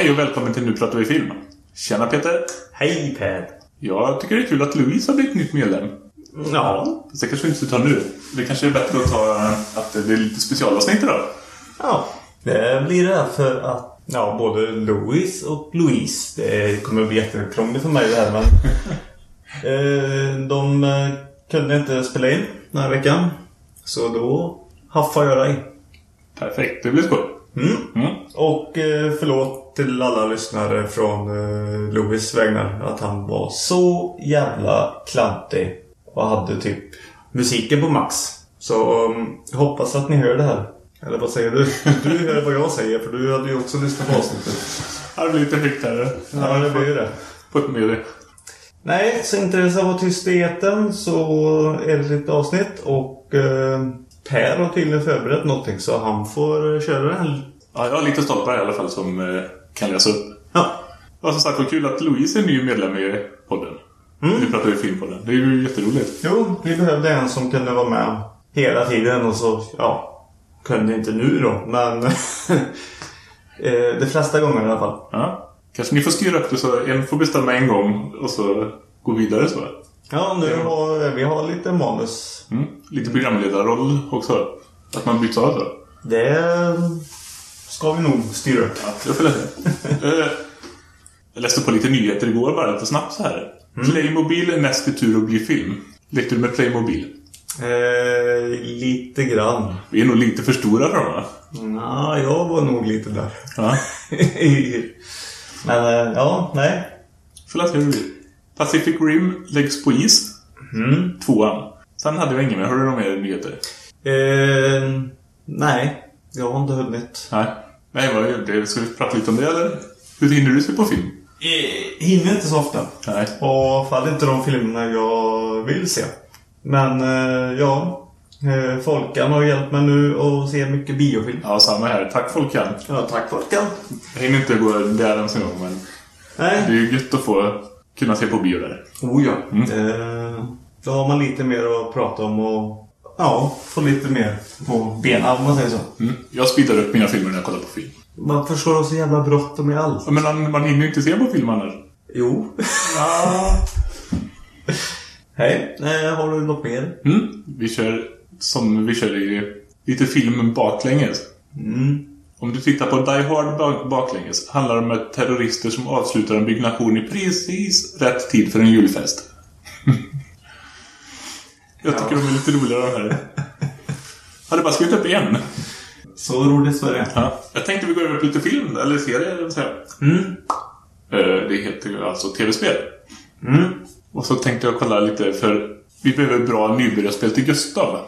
Hej och välkommen till Nu pratar vi film. Tjena Peter. Hej Per! Jag tycker det är kul att Louise har blivit nytt medlem. Ja. Så det kanske vi inte ska ta nu. Det kanske är bättre att ta att det är lite specialavsnitt idag. Ja. Det blir det för att ja, både Louis och Louise. Det kommer bli jättekrångligt för mig det här men... eh, de eh, kunde inte spela in den här veckan. Så då haffar jag dig. Perfekt, det blir skoj. Mm. Mm. Och eh, förlåt till alla lyssnare från eh, Louis vägnar att han var så jävla klantig och hade typ musiken på max. Så um, hoppas att ni hör det här. Eller vad säger du? Du hör vad jag säger för du hade ju också lyssnat på avsnittet. Ja, det blir lite här. Ja, det blir ju det. På ett med det. Nej, så ska vara tyst i etern så är det lite avsnitt och eh, Per har tydligen förberett någonting så han får köra den. Ja, jag har lite stolpar i alla fall som eh, kan läsa upp. Ja. Och som sagt, vad kul att Louise är ny medlem i podden. Mm. Nu pratar vi filmpodden. Det är ju jätteroligt. Jo, vi behövde en som kunde vara med hela tiden och så, ja, kunde inte nu då, men eh, de flesta gånger i alla fall. Ja. Kanske ni får styra upp det så en får bestämma en gång och så gå vidare så. Ja, nu har vi har lite manus. Mm. Lite programledarroll också. Att man byts av så. Det ska vi nog styra upp. Ja, jag får läsa. Eh, jag läste på lite nyheter igår bara lite snabbt så här. Playmobil är näst i tur att bli film. Lekte du med Playmobil? Eh, lite grann. Vi är nog lite för stora för dem va? Ja, jag var nog lite där. Ja. men eh, ja, nej. Läsa hur blir. Pacific Rim läggs på is. Mm. Tvåan. Sen hade vi ingen mer. Har du några mer nyheter? Eh, nej, jag har inte hunnit. Nej. Nej, vad det? Ska vi prata lite om det eller? Hur hinner du se på film? Eh, hinner inte så ofta. Nej. Och faller inte de filmerna jag vill se. Men eh, ja, eh, Folkan har hjälpt mig nu att se mycket biofilm. Ja, samma här. Tack Folkan. Ja, tack Folkan. Jag hinner inte gå där ens en gång, men det är Nej. ju gött att få kunna se på bio där. Oh ja. Mm. Eh, då har man lite mer att prata om och ja, få lite mer på benen om man säger så. Mm. Jag speedar upp mina filmer när jag kollar på film. Ska du ha så jävla bråttom i allt? Ja, Men man, man hinner ju inte se på film annars. Jo. Ja. Hej, eh, har du något mer? Mm. Vi kör som vi kör i lite film baklänges. Mm. Om du tittar på Die Hard bak- baklänges handlar det om ett terrorister som avslutar en byggnation i precis rätt tid för en julfest. Jag tycker de är lite roliga de här. Hade bara skrivit upp en. Så roligt var det. Ja. Jag tänkte vi går över på lite film, eller serie, eller så här. Mm. Eh, Det heter alltså tv-spel. Mm. Och så tänkte jag kolla lite, för vi behöver bra nybörjarspel till Gustav.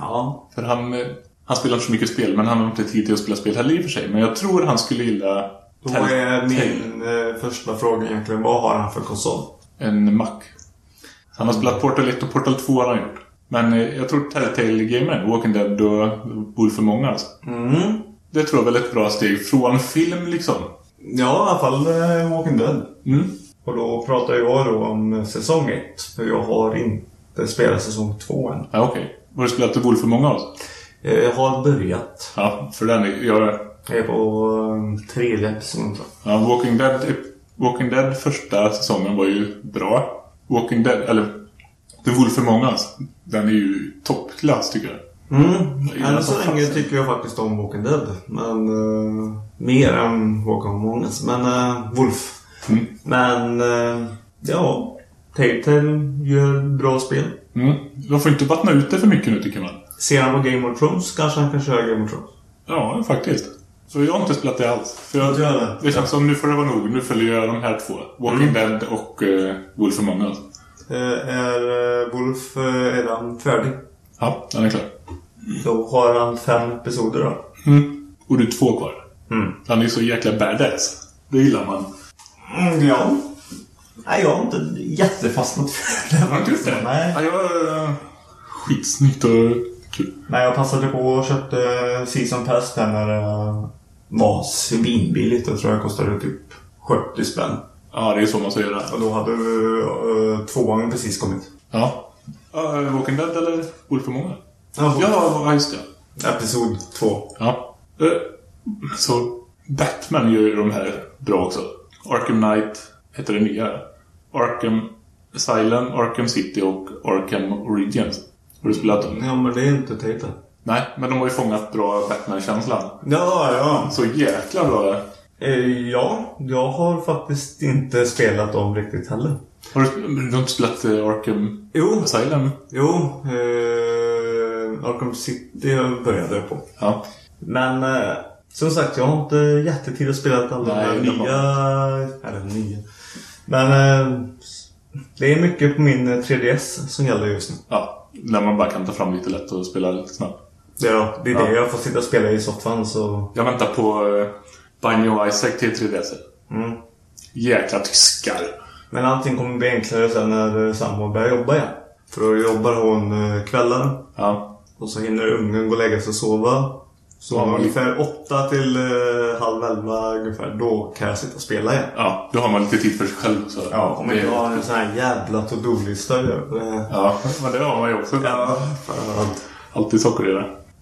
Ja. För han, eh, han spelar inte så mycket spel, men han har inte tid till att spela spel heller i och för sig. Men jag tror han skulle gilla Då är min eh, första fråga egentligen, vad har han för konsol? en Mac. Han har spelat Portal 1 och Portal 2 har han gjort. Men eh, jag tror Telltale-gamen, Walking Dead och Wolf Among Us. Mm. Det tror jag väl är ett bra steg från film liksom. Ja, i alla fall eh, Walking Dead. Mm. Och då pratar jag då om säsong 1. För jag har inte spelat säsong 2 än. Ja, okej. Har du spelat Wolf Among Us? Eh, Jag har börjat. Ja, för den är... Jag, Jag är på tredje episoden ja, Walking Dead... Walking Dead första säsongen var ju bra. Walking Dead, eller The Wolf Among Us, den är ju toppklass tycker jag. Mm. Än så länge tycker jag faktiskt om Walking Dead. Men uh, mer än Walking Among Us. Men uh, Wolf. Mm. Men uh, ja, Telltale gör bra spel. Mm. De får inte vattna ut det för mycket nu tycker man. Ser han på Game of Thrones kanske han kan köra Game of Thrones. Ja, faktiskt. Så jag har inte spelat det alls. För jag, det känns som nu får det vara nog. Nu följer jag de här två. Walking Mm. Dead och uh, Wolf Among Us. Eh, är uh, Wolf uh, redan färdig? Ja, den är klar. Då har han fem episoder då. Mm. Och det är två kvar. Mm. Han är så jäkla badass. Det gillar man. Mm, ja. Nej, jag har inte jättefastnat för det. Har du inte gjort det? Nej. Ja, jag, skitsnyggt och kul. Nej, jag passade på och köpte Season Pass där när det var svinbilligt. Jag tror jag kostade typ 70 spänn. Ja, det är så man ska göra. Och då hade uh, tvåan precis kommit. Ja. Uh, Walking Dead eller Wolf Among Us? Ja, Ja, just det. Episod två. Ja. Eh, Så Batman gör ju de här bra också. Arkham Knight heter det nya. Arkham Asylum, Arkham City och Arkham Origins. Har du spelat dem? Ja, men det är inte Tate. Nej, men de har ju fångat bra Batman-känslan. Ja, ja. Så jäkla bra. Eh, ja, jag har faktiskt inte spelat dem riktigt heller. Har du, du har inte spelat eh, Arkham Jo, Asylum? jo. Eh, Arkham City började jag på. Ja. Men eh, som sagt, jag har inte jättetid att spela alla de Nej, det nya... Eller nya. Men eh, det är mycket på min eh, 3DS som gäller just nu. ja. När man bara kan ta fram lite lätt och spela lite snabbt. Ja, det är Ja. det jag får sitta och spela i soffan så... Jag väntar på of Isaac till 3DS. Mm. Jäkla tyskar. Men allting kommer bli enklare sen när eh, sambo börjar jobba igen. För då jobbar hon eh, kvällar. Ja. Och så hinner ungen gå och lägga sig och sova. Så Ja, ungefär åtta till eh, halv elva ungefär. Då kan jag sitta och spela igen. ja, då har man lite tid för sig själv. Så Ja, om det, inte har en sån här jävla to-do-lista att göra. Ja, men det har man ju också. Ja, fan. Alltid saker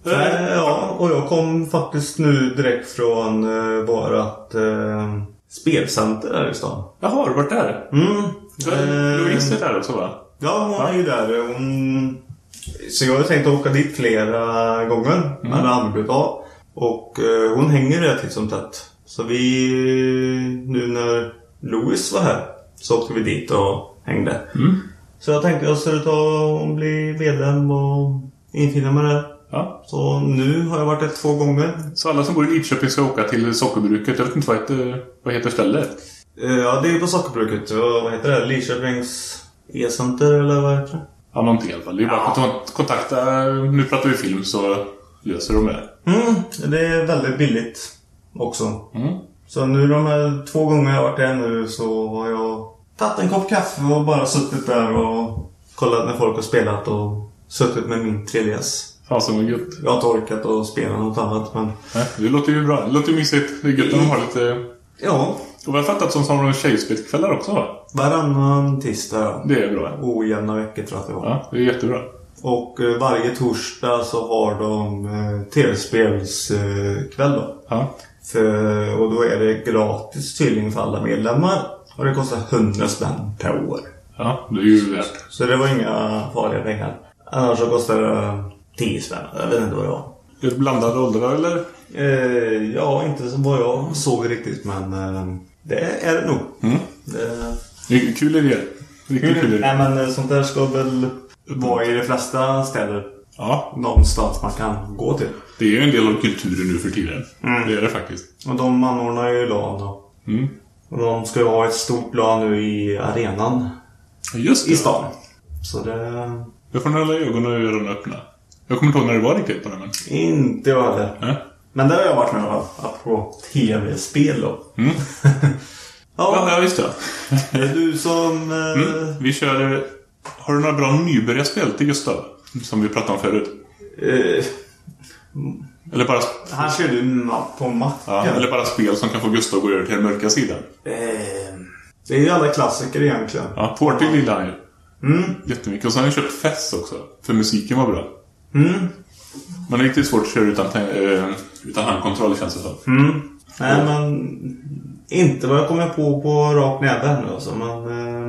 Ja, och jag kom faktiskt nu direkt från eh, vårat eh, spelcenter här i stan. Jaha, har du varit där? Mm. Eh, Louise är där också va? Ja, hon är ju där. Hon... Så jag har tänkt åka dit flera gånger. Har aldrig blivit av. Och eh, hon hänger titt som tätt. Så vi... Nu när Louis var här så åkte vi dit och hängde. Mm. Så jag tänkte jag skulle ta och bli medlem och infinna mig där. Ja. Så nu har jag varit där två gånger. Så alla som bor i Lidköping ska åka till sockerbruket. Jag vet inte vad heter, vad heter stället? Eh, Ja, det är på sockerbruket. Vad heter det? Lidköpings e-center eller vad heter det? Ja, någonting i alla fall. Det är bara att kont- kontakta... Nu pratar vi film så löser de det. Mm, det är väldigt billigt också. Mm. Så nu de här två gånger jag har varit där nu så har jag tagit en kopp kaffe och bara suttit där och kollat när folk har spelat och suttit med min 3DS. Fan som gött. Jag har inte orkat att spela något annat men... Nej, det låter ju bra. Det låter ju mysigt. Det är gött att de har lite... Ja, Och vi har fattat som som tjejspelskvällar också va? varannan tisdag ja. Det är bra. Ojämna veckor tror jag att det var. Ja, det är jättebra. Och eh, varje torsdag så har de eh, tv-spelskväll då. Ja. För, och då är det gratis tydligen för alla medlemmar. Och det kostar 100 spänn per år. Ja, det är ju värt. Så det var inga farliga pengar. Annars så kostar det 10 spänn. Jag vet inte vad det var. Är det blandade åldrar eller? Eh, ja, inte som vad jag såg riktigt men eh, det är det nog. Mm. Är kul idé. Riktigt kul idé. Nej men eh, sånt där ska väl vara i de flesta städer. Ja, Någonstans man kan gå till. det är ju en del av kulturen nu för tiden. Mm. Det är det faktiskt. Och de anordnar ju LAN då. Mm. Och de ska ju ha ett stort LAN nu i arenan Just det. i stan. Så det... Jag får hålla ögonen och öronen öppna. Jag kommer inte ihåg när det var riktigt på det, men... Inte jag heller. Ja. Men det har jag varit med om. Apropå tv-spel då. Mm. Ja, Ja, just det. det är du som... Eh, Mm. Vi kör... Har du några bra nybörjarspel till Gustav? Som vi pratade om förut. eh, Eller bara, här ser du ma- på Mac. ja, eller bara spel som kan få Gustav att gå över till den mörka sidan. eh, det är ju alla klassiker egentligen. Ja, Portal gillar han ju. Mm. Jättemycket. Och så har han köpt Fess också. För musiken var bra. Mm. Men det är riktigt svårt att köra utan, äh, utan handkontroll känns det som. Mm. Nej, men... Inte vad jag kommer på på rak näve här nu alltså, men...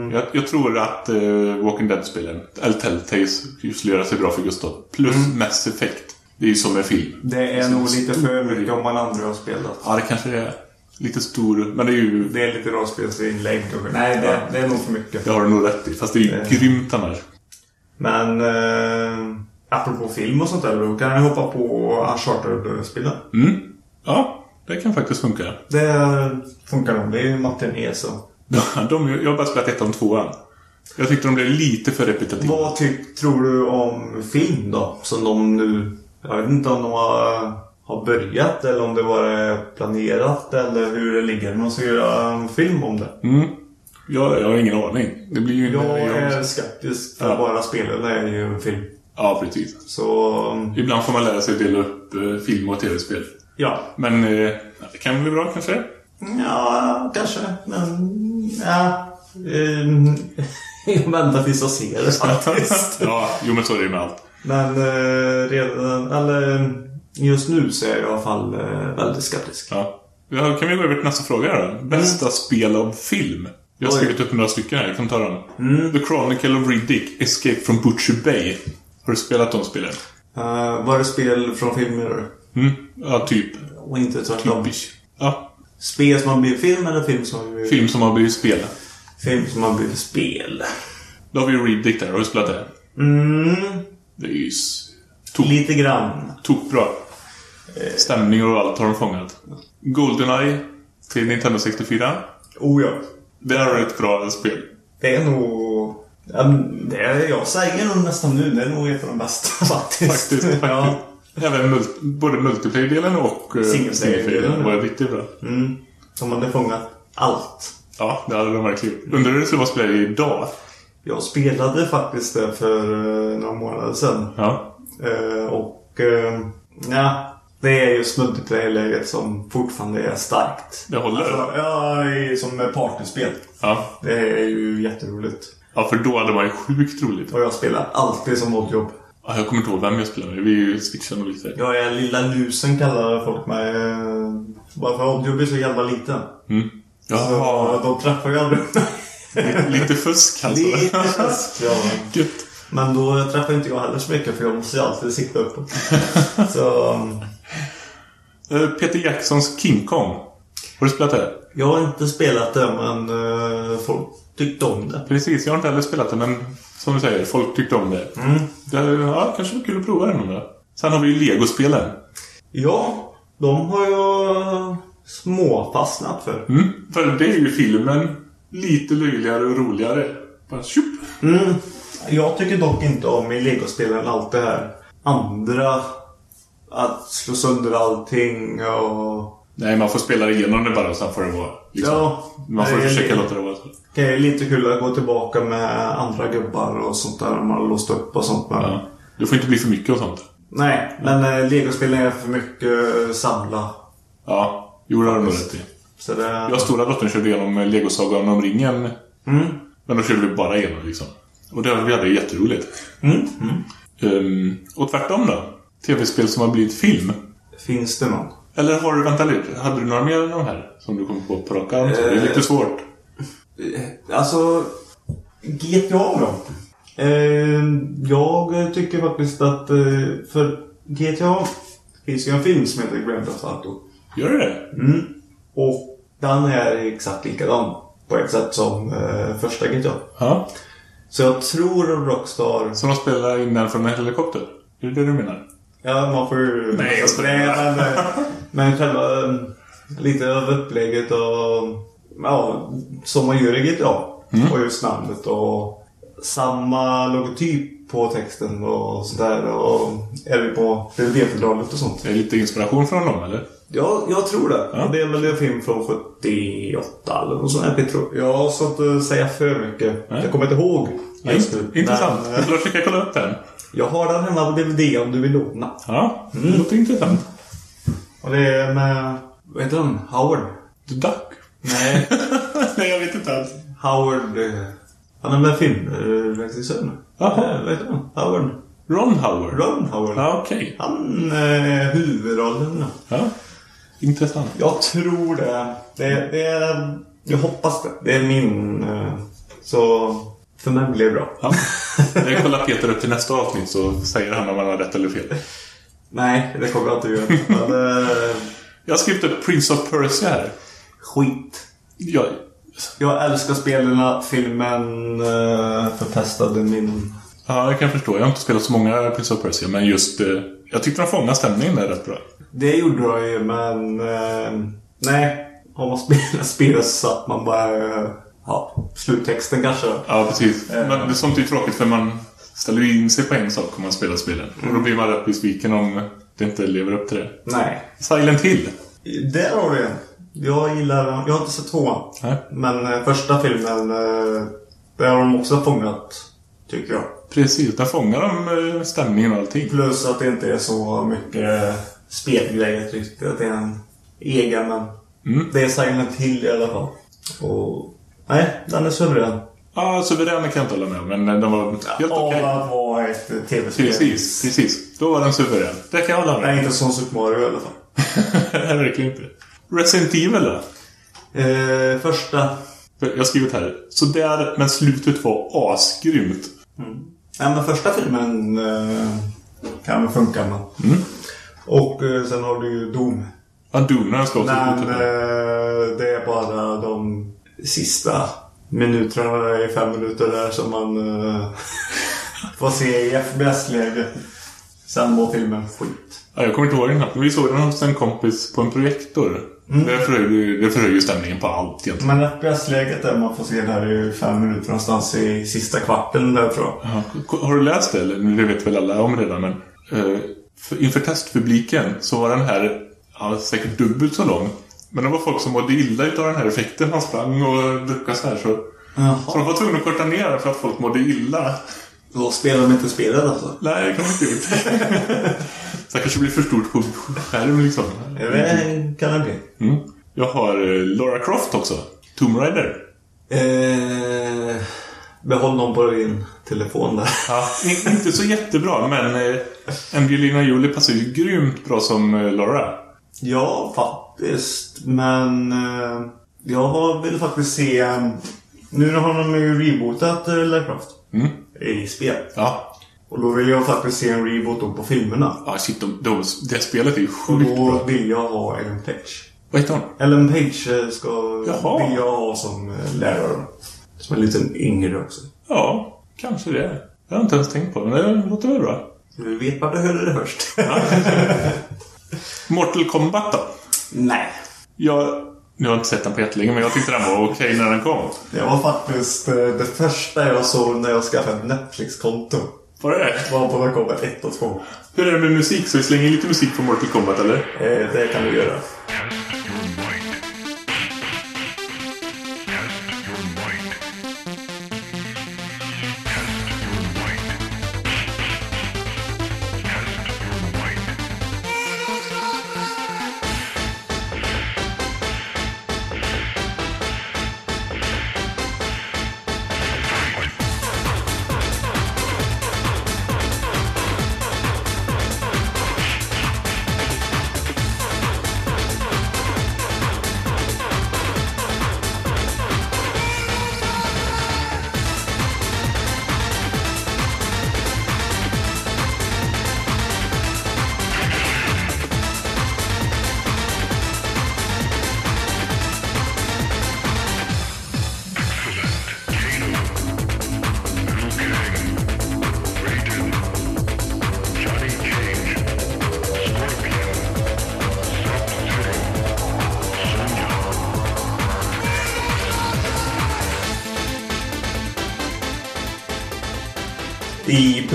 Eh, Jag, jag tror att uh, Walking Dead-spelen, eller Telltales, skulle göra sig bra för Gustav. Plus Mass Effect. Det är ju som en film. det är nog lite för mycket om man aldrig har spelat. Ja, det kanske är lite stor, men det är ju... Det är lite rollspelsinlägg och... Nej, det, det är nog för mycket. Det har du nog rätt i. Fast det är ju Eh. grymt annars. Men eh, apropå film och sånt där, då kan jag hoppa på Uncharted-spelen. Mm. Ja, det kan faktiskt funka. Det funkar nog. Det är ju matiné så. De, jag har bara spelat ettan och tvåan. Jag tyckte de blev lite för repetitiva. Vad tyck, tror du om film då? Som de nu... Jag vet inte om de har, har börjat eller om det var planerat eller hur det ligger. Man ska göra en film om det. Mm. Jag, jag har ingen aning. Det blir ju... Jag är skeptisk för Ja. bara spelen är ju en film. Ja, precis. Så... Ibland får man lära sig dela upp eh, film och tv-spel. Ja. Men eh, det kan bli bra kanske. Ja, kanske. Men... Ja. ehm, Jag väntar tills jag ser det faktiskt. ja, jo men så är det med allt. Men eh, redan... Eller just nu så är jag i alla fall eh, väldigt skeptisk. Ja. Ja, kan vi gå över till nästa fråga då? Bästa spel av film? Jag har skrivit upp några stycken här, jag kan ta dem. The Chronicle of Riddick, Escape from Butcher Bay. Har du spelat de spelen? Uh, var det spel från filmer? Mm? Ja, typ. Och inte tvärtom? Typisch. Ja, Spel som har blivit film eller film som har blivit... film som har blivit spel. Film som har blivit spel. Då har vi Riddick där, har du spelat det? Mm, Det är ju tok, lite grann. tokbra. Stämning och allt har de fångat. Goldeneye till Nintendo 64. Oh ja. Det är ett bra spel. Det är nog... Ja, det är, jag säger nog nästan nu, det är nog ett av de bästa faktiskt. Faktiskt, faktiskt. ja. Även mul både multiplayer-delen och eh, Single player-delen. var riktigt bra. Mm. De hade fångat allt. Ja, det hade de verkligen gjort. Undrar hur det skulle vara att spela idag? Jag spelade faktiskt det för eh, några månader sedan. Ja. Eh, och... Eh, ja, det är just multiplayer-läget som fortfarande är starkt. Det håller. Alltså, ja, som ett partyspel. Ja. Det är ju jätteroligt. Ja, för då hade man ju sjukt roligt. Och jag spelar alltid som oddjobb. Ja, jag kommer inte ihåg vem jag spelade med. Vi är ju switchade lite. Jag är lilla lusen kallar folk mig. eh, Bara för oddjobb är så jävla liten. Mm. Så Jaha, de träffar ju aldrig lite, fusk alltså. Lite fusk, ja. Gött. Men då träffar inte jag heller så mycket för jag måste ju alltid sikta uppåt. så... Eh, Peter Jacksons King Kong. Har du spelat det? Jag har inte spelat det men eh, folk tyckte om det. Precis, jag har inte heller spelat det men som du säger, folk tyckte om det. Mm. det ja, kanske var kul att prova någon dag. Sen har vi ju Lego-spelen. Ja, de har jag småfastnat för. Mm. För det är ju filmen lite löjligare och roligare. Bara tjup. Mm. Jag tycker dock inte om i legospelen allt det här andra. Att slå sönder allting och... Nej, man får spela igenom det bara och sen får det vara liksom. Ja, man får försöka låta det vara så. Det är lite kul att gå tillbaka med andra gubbar och sånt där man har låst upp och sånt. Men... Ja. Det får inte bli för mycket och sånt. Nej, men eh, legospelen är för mycket eh, samla. Ja, jo det har du nog rätt i. Så det... Jag och stora dottern körde igenom Lego-sagan om ringen. Mm. Men då körde vi bara igenom liksom. Och det, vi hade det jätteroligt. Mm. Mm. Ehm, och tvärtom då? Tv-spel som har blivit film. Finns det någon? Eller har du, vänta lite, hade du några mer än de här? Som du kom på på rak arm? Det är Eh. lite svårt. Eh, Alltså, GTA då? Eh, jag tycker faktiskt att eh, för GTA finns ju en film som heter Grand Theft Auto. Gör det? Mm. Och den är exakt likadan på ett sätt som eh, första GTA. Ja. Så jag tror Rockstar... Som de spelar in den från en helikopter? Är det det du menar? Ja, man får ju... Nej, jag skojar. Men, själva... eh, Lite av upplägget och... Ja, som man gör i GTA. Mm. Och just namnet och samma logotyp på texten och sådär. Och är vi på DVD-fodralet och sånt. Är det lite inspiration från dem eller? Ja, jag tror det. Ja. Det är väl en film från 78 eller något sånt här, Petro. Jag ska inte säga för mycket. Nej. Jag kommer inte ihåg just nu. Intressant. Men, eh, får försöka kolla upp den. jag har den hemma på DVD om du vill låna. Ja, det låter intressant. Och det är med... Vad heter han? Howard? The Duck? Nej. Nej, jag vet inte alls. Howard... eh, Han är med filmregissören. Jaha. Eh, Vad heter han? Howard? Ron Howard? Ron Howard. Ja, okej. Han är huvudrollen. Ja. Intressant. Jag tror det. Det, det är... Jag hoppas det. Det är min... eh, Så... För mig blir det bra. Ja. Jag kollar Peter upp till nästa avsnitt så säger han om han har rätt eller fel. Nej, det kommer jag inte göra. Men, eh, Jag skrivit upp Prince of Persia här. skit. Jag, Jag älskar spelen. Filmen uh, förpestade min... ja, jag kan förstå. Jag har inte spelat så många Prince of Persia, men just... Eh, jag tyckte de fångade stämningen där rätt bra. Det gjorde jag ju, men... eh, nej. Har man spelat spel så att man bara... eh, ja, sluttexten kanske. Ja, precis. Eh. Men det är sånt är ju tråkigt för man ställer in sig på en sak om man spelar spelen. Och då blir man rätt besviken om det inte lever upp till det. Nej. Silent Hill. Där har du. Jag gillar... Jag har inte sett tvåan. Nej. Men eh, första filmen... Eh, där har de också fångat, tycker jag. Precis, där fångar de eh, stämningen och allting. Plus att det inte är så mycket spelgrejer tyckte jag. Att det är en egen, men... Mm. Det är Silent Hill i alla fall. Och... Nej, den är suverän. Ja, suverän kan jag inte hålla med om, men den var helt okej. Att vara ett tv-spel. Precis, precis. Då var den suverän. Det kan jag hålla med Nej, inte som Super Mario i alla fall. Nej, verkligen inte. Resident Evil då? Eh, första. Jag har skrivit här. Så där, men slutet var asgrymt. Ja, men första filmen eh, kan väl funka. Men. Mm. Och eh, sen har du ju Doom. Ja, Doom har slått Men slutet. eh, det är bara de sista minuterna i fem minuter där som man eh, får se i FPS-läge. Sen var filmen skit. Ja, jag kommer inte ihåg den knappt. Vi såg den hos en kompis på en projektor. Det förhöjer det förhöjer stämningen på allt egentligen. Men FPS-läget där man får se där i fem minuter någonstans i sista kvarten där tror jag. Ja, har du läst det? Eller det vet väl alla om redan, men... för, inför testpubliken så var den här ja, säkert dubbelt så lång. Men det var folk som mådde illa utav den här effekten. Han sprang och duckade så här. Så, så de var tvungna att korta ner för att folk mådde illa. Då spelar de inte spelet alltså? Nej, det kan man inte gjort. så det kanske blir för stort på skärm liksom. Det kan det bli. Mm. Jag har eh, Laura Croft också. Tomb Raider. Eh, behåll någon på din telefon där. Ja, in- inte så jättebra, men eh, Angelina Jolie passar ju grymt bra som eh, Laura. Ja, faktiskt. Men eh, jag vill faktiskt se... eh, Nu har de ju rebootat eh, Lara Croft Mm. i spel. Ja, Och då vill jag faktiskt se en reboot då på filmerna. ja shit, de, de, det spelet är ju Och sjukt då bra. vill jag ha Ellen Page. Vad heter hon? Ellen Page eh, ska Jaha. vill jag ha som eh, lärare. Som en liten yngre också. Ja, kanske det. Jag har inte ens tänkt på det, men det låter väl bra. Du vet var du hörde det först. Mortal Kombat då? Nej. Jag, nu har jag inte sett den på jättelänge, men jag tyckte den var okej när den kom. Det var faktiskt eh, det första jag såg när jag skaffade ett Netflix-konto. Var det Var på Mortal Kombat 1 och 2. Hur är det med musik? Så vi slänger lite musik på Mortal Kombat, eller? Eh, det kan du göra.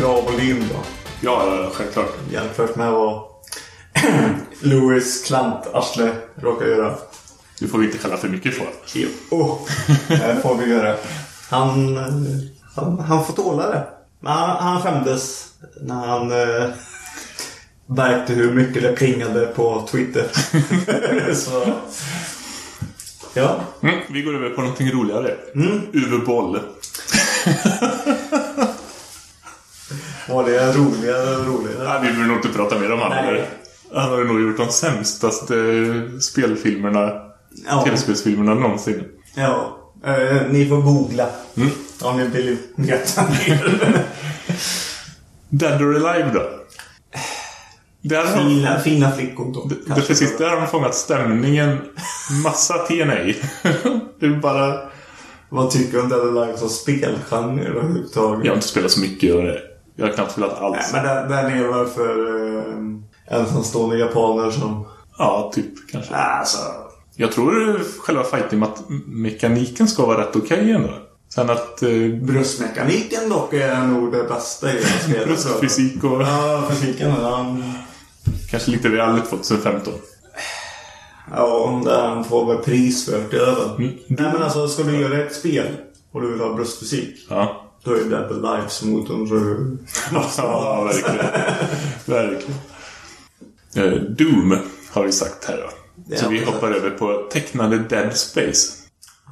Bra volym då. Ja, ja, självklart. Jämfört med vad Louis Klant-arsle råkar göra. Du får vi inte kalla för mycket så. Oh, det får vi göra. Han, han, han får tåla det. Men han, han skämdes när han eh, märkte hur mycket det plingade på Twitter. Så, ja. Mm, vi går över på någonting roligare. Mm. Uwe Boll. Var det roligare och roligare? Nej, vi behöver nog inte prata mer om han. Han har nog gjort de sämstaste spelfilmerna, Ja. tv-spelsfilmerna någonsin. Ja. Eh, ni får googla. Mm. Om ni vill veta mer. Dead or Alive då? Där har, fina, fina flickor då. det, precis, där har de fångat stämningen. Massa TNA. det är bara... Vad tycker du om Dead Alive som spelgenre överhuvudtaget? Jag har inte spelat så mycket och det. Jag har knappt spelat Nej, alls. men den, den är väl för eh, ensamstående japaner som... Ja, typ kanske. Alltså... Jag tror själva fighting-mekaniken ska vara rätt okej ändå. Sen att eh, Bröstmekaniken dock är nog det bästa i spelet. jag. bröstfysik och Ja, fysiken. Han, kanske lite realigt 2015. ja, den får väl pris för det. Mm. Nej, men alltså ska du göra ett spel och du vill ha bröstfysik. Ja. Då är Dead Alives motorn så... ja, verkligen. verkligen. Eh, Doom har vi sagt här då. Det Så vi hoppar över på tecknade Dead Space.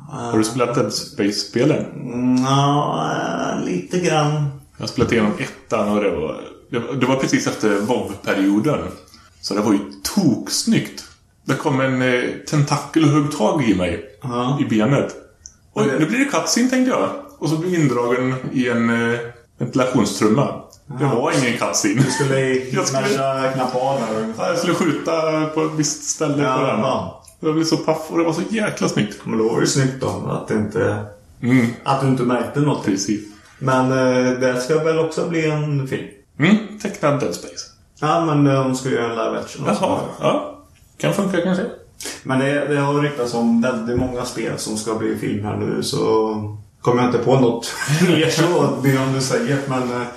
Har du spelat Dead Space-spelen? Ja, lite grann. Jag har spelat igenom ettan och det var, det var, det var precis efter WoW-perioden. Så det var ju toksnyggt. Det kom en eh, tentakel och högg tag i mig. Ja. I benet. Och nu blir det cutscene tänkte jag. Och så blir indragen i en eh, ventilationstrumma. Det var ingen cutscene. Du skulle Jag skulle- knappa av där ungefär. Jag skulle skjuta på ett visst ställe Ja, på den. ja. Jag blev så paff och det var så jäkla snyggt. Men då var det snyggt då att, inte, Mm, att du inte märkte något. precis. Men eh, det ska väl också bli en film? Mm, tecknad Dead Space. Ja, men eh, de ska göra en live action. också. Jaha, ja. Kan funka kanske. Men det, det har ryktats om väldigt många spel som ska bli film här nu så kommer jag inte på något mer om du säger. Men eh,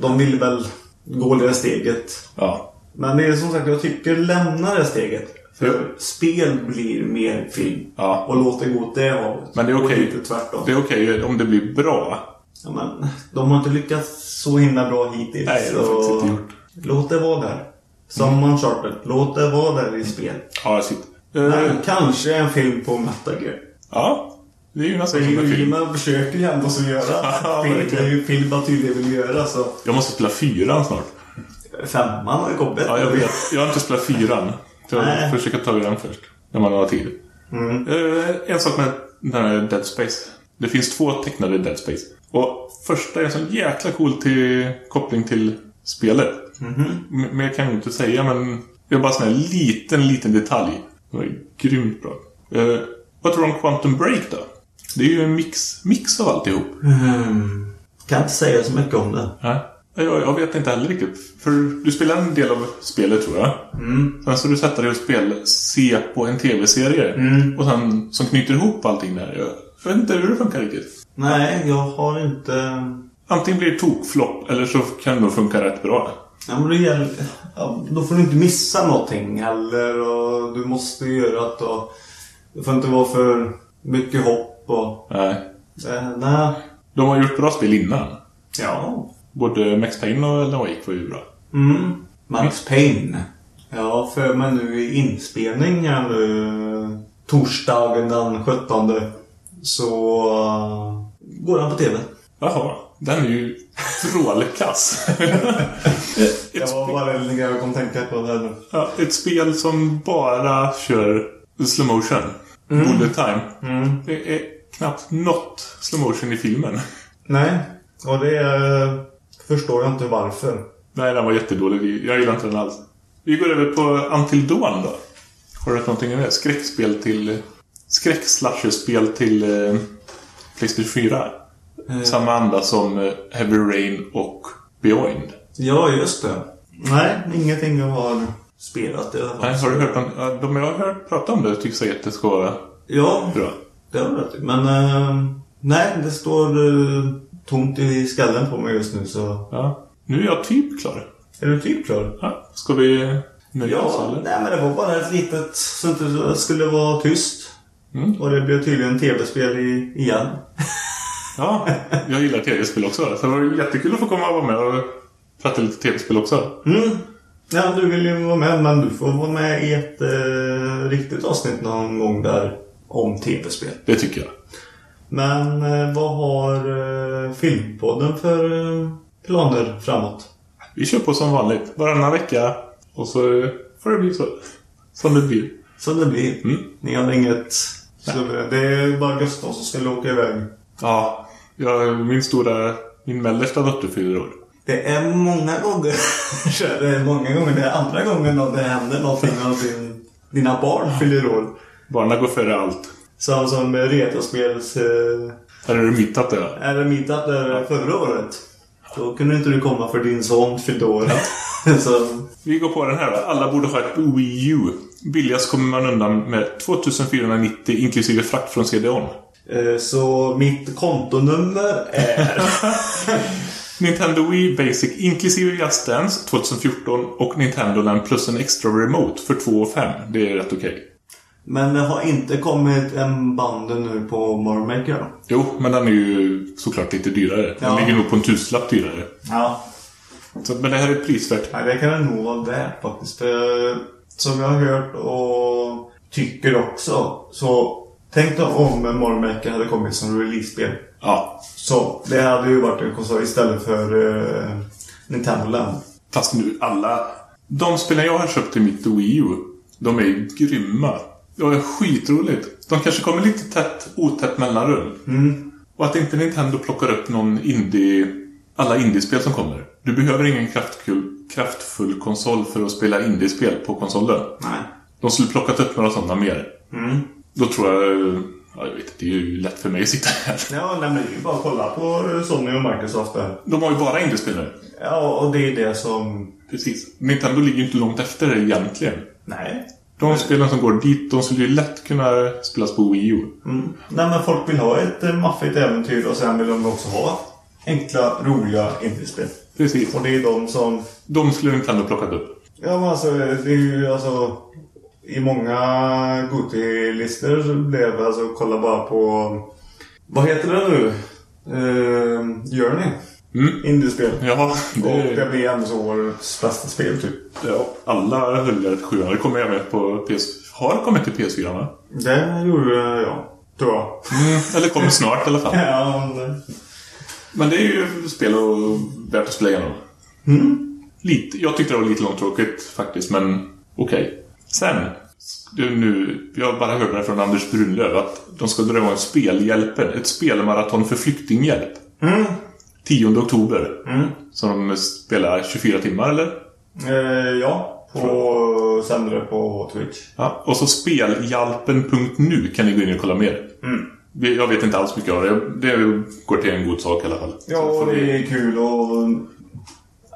de vill väl gå det steget. Ja. Men det är som sagt, jag tycker lämna det steget. För Jo. spel blir mer film. Ja. Och låt det gå åt det hållet. Men det är okej. tvärtom. Det är okej om det blir bra. Ja, men, de har inte lyckats så himla bra hittills. Nej, det har så faktiskt inte gjort. Låt det vara där. Som Uncharted. Låt det vara där i spel. Ja, jag sitter. Men kanske en film på Metal Gear. ja. Det är ju nästan som en film. Försöker ju ändå så göra. Det är ju film att tydligen vill göra så. Jag måste spela fyran snart. Femman har ju kommit. Ja, jag vet. Jag har inte spelat fyran. Så jag försöker ta den först. När man har tid. Mm. Eh, en sak med den här Dead Space. Det finns två tecknade Dead Space. Och första är en sån jäkla cool till, koppling till spelet. Mhm. M- Mer kan jag inte säga, men det är bara en sån här liten, liten detalj. Det var grymt bra. Eh, vad tror du om Quantum Break då? Det är ju en mix, mix av alltihop. Mm. Kan inte säga så mycket om det. Nej. Jag, jag vet inte heller riktigt. För du spelar en del av spelet tror jag. Mm. Sen så du sätter dig och spel, se på en tv-serie. Mm. Och sen som knyter ihop allting där. Jag, jag vet inte hur det funkar riktigt. Nej, jag har inte... Antingen blir det tokflopp eller så kan det funka rätt bra. Ja, men det gäller... Ja, då får du inte missa någonting heller och du måste göra att och... Det får inte vara för mycket hopp och... Nej. Eh, nej. De har gjort bra spel innan. Ja. Både Max Payne och Alan Wake var ju bra. Mm. Max Payne. Ja, för mig nu i inspelning här nu torsdagen den 17 så uh, går han på TV. Jaha, den är ju vrålkass. Det var bara en grej jag kom tänka på där nu. ja, ett spel som bara kör slow motion. Bullet time. Mm. Det är knappt något slow motion i filmen. Nej, och det eh, förstår jag inte varför. Nej, den var jättedålig. Jag gillar inte den alls. Vi går över på Until Dawn då. Har du hört någonting om det? Skräckspel till... Skräck-slasherspel till eh, Playstation 4. Samma anda som eh, Heavy Rain och Beyond. Ja, just det. Nej, ingenting jag har spelat fall. Nej, har du hört om... De jag har hört prata om det tycks säga att det ska vara Ja, bra. det har du. Men eh, nej, det står eh, tomt i skallen på mig just nu så... Ja. Nu är jag typ klar. Är du typ klar? Ja. Ska vi nöja oss Ja, eller? nej men det var bara ett litet så inte det skulle vara tyst. Mm. Och det blev tydligen tv-spel i, igen. Ja, jag gillar tv-spel också. Så det var jättekul att få komma och vara med och prata lite tv-spel också. Mm. Ja, du vill ju vara med men du får vara med i ett eh, riktigt avsnitt någon gång där om tv-spel. Det tycker jag. Men eh, vad har eh, Filmpodden för eh, planer framåt? Vi kör på som vanligt. Varannan vecka. Och så får det bli så. Som det blir. Som det blir. Mm. Ni har inget... Så det är bara Gustav som ska åka iväg. Ja, jag, min stora... Min mellersta dotter fyller år. Det är många gånger. det är många gånger. Det är andra gången då det händer någonting av din, dina barn fyller år. Barnen går före allt. Som, som retrospels... Eh, meetup där. är det där förra året. Då kunde inte du komma för din son fyllde år. Vi går på den här då. Alla borde ha ett Wii U. Billigast kommer man undan med 2490 inklusive frakt från CD-ON. eh, så mitt kontonummer är... Nintendo Wii Basic inklusive Just Dance 2014 och Nintendo Land plus en extra remote för 2 5. Det är rätt okej. Men det har inte kommit en banden nu på Marmaker då? Jo, men den är ju såklart lite dyrare. Den Ja. ligger nog på en tusenlapp dyrare. Ja. Så, men det här är prisvärt. Nej, det kan det nog vara värt faktiskt. För som jag har hört och tycker också. Så tänk dig om Marmaker hade kommit som release-spel. Ja. Så det hade ju varit en konsol istället för uh, Nintendo Land. Fast nu alla... De spelen jag har köpt till mitt Wii U. De är ju grymma. Det är skitroligt. De kanske kommer lite tätt, otätt mellanrum. Mm. Och att inte Nintendo plockar upp någon indie... Alla indiespel som kommer. Du behöver ingen kraftfull, kraftfull konsol för att spela indiespel på konsolen. Nej. De skulle plockat upp några sådana mer. Mm. Då tror jag... Ja, jag vet inte, det är ju lätt för mig att sitta här. Ja, nej, men det är ju bara att kolla på Sony och Microsoft där. De har ju bara indiespel nu. Ja, och det är det som... Precis. Nintendo ligger ju inte långt efter det egentligen. Nej. De spelen som går dit, de skulle ju lätt kunna spelas på Wii U. Mm. Nej, men folk vill ha ett eh, maffigt äventyr och sen vill de också ha enkla, roliga indiespel. Precis. Och det är de som... De skulle Nintendo plockat upp. Ja, men alltså det är ju alltså... I många Goti-listor så blev det alltså, kolla bara på... Vad heter det nu? Uh, Journey. Mm. Indiespel. Ja, Och det det, blir ändå årets bästa spel typ. ja, alla höll jag ett sjuan. Det kommer även på PS... Har kommit till PS4 va? Det gjorde jag, tror jag. Mm, eller kommer snart i alla fall. Ja, men... Men det är ju spel och värt att spela igenom. Mm. Lite, jag tyckte det var lite långtråkigt faktiskt, men okej. Sen, det är nu, jag bara hörde det från Anders Brunlöv att de ska dra igång Spelhjälpen, ett spelmaraton för flyktinghjälp. Mm. 10 oktober. Mm. Så de spelar 24 timmar eller? Eh, ja, på sändare på Twitch. Ja. Och så spelhjälpen.nu kan ni gå in och kolla mer. Mm. Jag vet inte alls mycket av det. Det går till en god sak i alla fall. Ja, och det är kul och...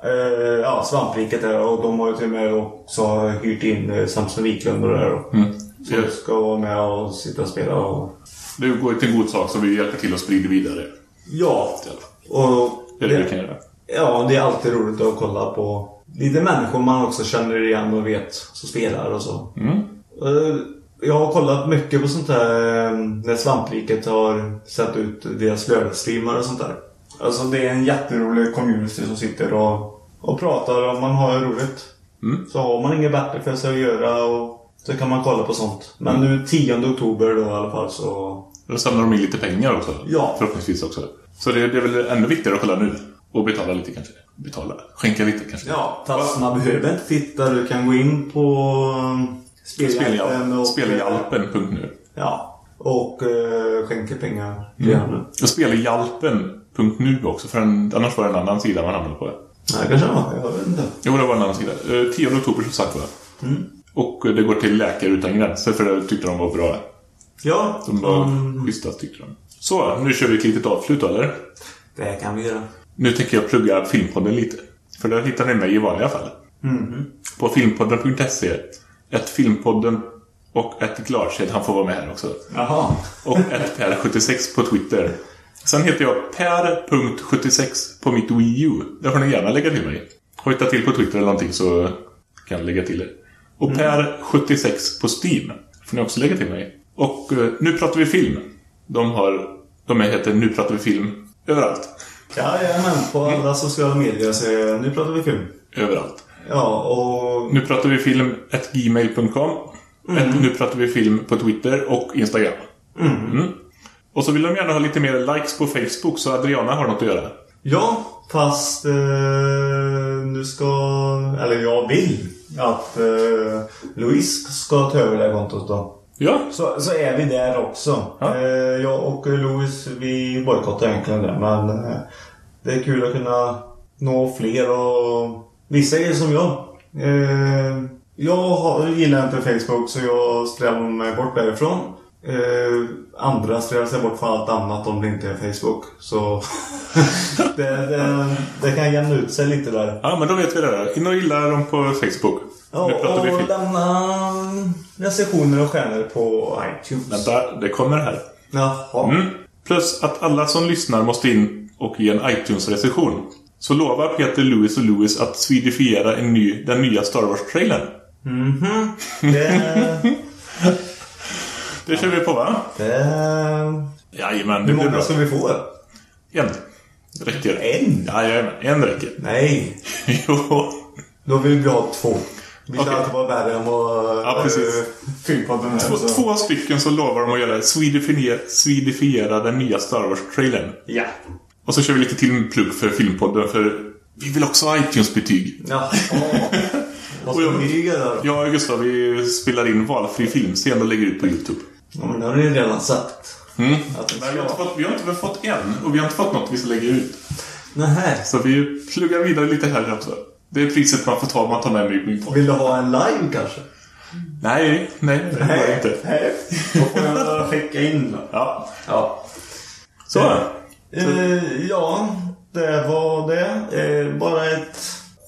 Eh, ja, Svampriket där och de har ju till och med också hyrt in eh, Samson Wiklund och det där. Mm. Som ska vara med och sitta och spela och... Det går till en god sak så vi hjälper till att sprida vidare. Ja, och... Det är det kan göra. Ja, det är alltid roligt att kolla på lite människor man också känner igen och vet som spelar och så. Mm. Eh, Jag har kollat mycket på sånt här eh, när Svampriket har sett ut deras lördagsstreamar och sånt där. Alltså det är en jätterolig community som sitter och, och pratar och man har roligt. Mm. Så har man inget bättre för sig att göra och så kan man kolla på sånt. Men nu 10 oktober då i alla fall så... Då samlar de in lite pengar också. Ja. Förhoppningsvis också. Så det, det är väl ännu viktigare att kolla nu. Och betala lite kanske. Betala. Skänka lite kanske. Ja, fast man behöver inte titta. Du kan gå in på um, Spelhjälpen. Spelhjälpen.nu Ja. Och uh, skänka pengar mm. Spelhjälpen.nu också. För en, annars var det en annan sida man hamnade på. Nej, kanske det var. Jag vet inte. Jo, det var en annan sida. Eh, 10 oktober som sagt var. Mm. Och eh, det går till Läkare Utan Gränser för det tyckte de var bra. Ja, De var mm, schyssta tyckte de. Så, nu kör vi ett litet avslut eller? det kan vi göra. Nu tänker jag plugga Filmpodden lite. För där hittar ni mig i vanliga fall. Mhm. På filmpodden.se. Ett Filmpodden och ett Glarshed. Han får vara med här också. Jaha. Och ett Per76 på Twitter. Sen heter jag Per.76 på mitt Wii U. Där får ni gärna lägga till mig. Hojta till på Twitter eller någonting så kan jag lägga till det. Och Per76 på Steam. får ni också lägga till mig. Och eh, Nu pratar vi film. De har... De heter Nu pratar vi film överallt. Jajamän, på alla sociala medier så är, nu pratar vi film. Överallt. Ja, och... Nu pratar vi film at gmail.com. Ett Nu pratar vi film på Twitter och Instagram. Mm. Och så vill de gärna ha lite mer likes på Facebook så Adriana har något att göra. Ja, fast eh, nu ska... Eller jag vill att eh, Louise ska ta över det här kontot då. Ja, Så, så är vi där också. Ja. Eh, jag och Louis, vi bojkottar egentligen det. Men eh, det är kul att kunna nå fler och vissa är som jag. Eh, jag har, gillar inte Facebook så jag strävar mig bort därifrån. Eh, andra strävar sig bort från allt annat om det inte är Facebook. Så det, det, det kan jämna ut sig lite där. ja men då vet vi det. Där. In och gilla dem på Facebook. Ja, och lämna recensioner och stjärnor på iTunes. Vänta, det kommer här. Jaha. Mm. Plus att alla som lyssnar måste in och ge en iTunes-recension. Så lovar Peter Lewis och Lewis att swidifiera en ny, den nya Star Wars-trailern. Mhm. Det... Det kör vi på va? det... Jajamän, Hur det blir många bra. ska vi få? En. Räcker. En? Jajamän, en räcker. Nej. jo. Då vill vi ha två. Vi Okej. alltid vara värre än vad Ja, precis. äh, filmpodden. Två, så- två stycken så lovar de att göra swidifiera, swidifiera den nya Star Wars-trailern. Ja. Och så kör vi lite till plugg för Filmpodden för vi vill också ha iTunes-betyg. Jaha. Vad ska vi göra då? Jag och Gustav vi spelar in valfri filmscen och lägger ut på Youtube. Ja, men det har ni redan sagt. Mm. Att det Nej, vi, har inte ska... fått, vi har inte fått en och vi har inte fått något vi ska lägga ut. Nähä. Så vi pluggar vidare lite här också. Det är priset man får ta om man tar med mig podd. Vill du ha en live kanske? Nej, nej, det går jag inte. Nej. Då får jag skicka in då. Ja, Ja. så. Eh, ja, det var det. Eh, bara ett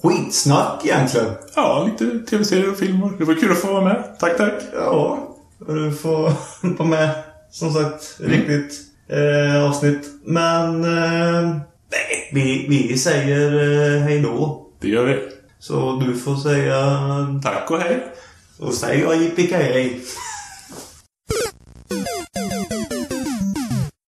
skitsnack egentligen. Ja, lite tv-serier och filmer. Det var kul att få vara med. Tack, tack. Ja, du får vara med, som sagt, mm. riktigt eh, avsnitt. Men... Eh, nej, vi, vi säger eh, hej då. Det gör vi. Så du får säga... Tack och hej. Och säger jag jippie